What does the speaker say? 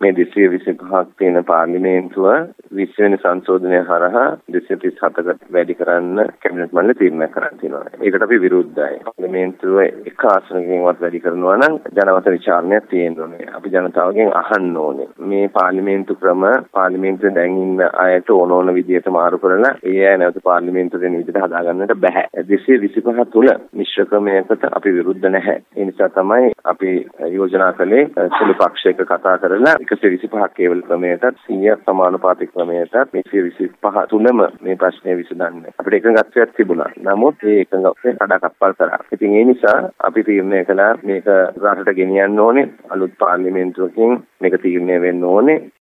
මේ 225ක් තියෙන පාර්ලිමේන්තුව 20 වෙනි සංශෝධනය හරහා 237කට වැඩි කරන්න කැබිනට් මණ්ඩලය තීරණයක් කරන් තියෙනවා. ඒකට අපි විරුද්ධයි. පාර්ලිමේන්තුව එක ආසනකින්වත් වැඩි කරනවා නම් ජනමත විචාරණයක් තියෙන්න ඕනේ. අපි ජනතාවගෙන් අහන්න ඕනේ. මේ පාර්ලිමේන්තු ක්‍රම පාර්ලිමේන්තුවේ දැන් ඉන්න අයට ඕන ඕන විදියට මාරු කරලා ඒ අය නැවත පාර්ලිමේන්තුවට එන විදිහට හදාගන්නට බෑ. 225 තුල මිශ්‍ර ක්‍රමයකට අපි විරුද්ධ නැහැ. ඒ නිසා තමයි අපි යෝජනා කළේ සුළු පක්ෂයක කතා කරලා 125ක් කේවල ක්‍රමයටත් 100 සමානුපාතික ක්‍රමයටත් මේ 125 තුනම මේ ප්‍රශ්නය විසඳන්න. අපිට එකඟත්වයක් තිබුණා. නමුත් ඒ එකඟත්වය කඩාකප්පල් කරා. ඉතින් ඒ නිසා අපි තීරණය කළා මේක රටට ගෙනියන්න ඕනේ අලුත් පාර්ලිමේන්තුවකින් මේක තීරණය වෙන්න ඕනේ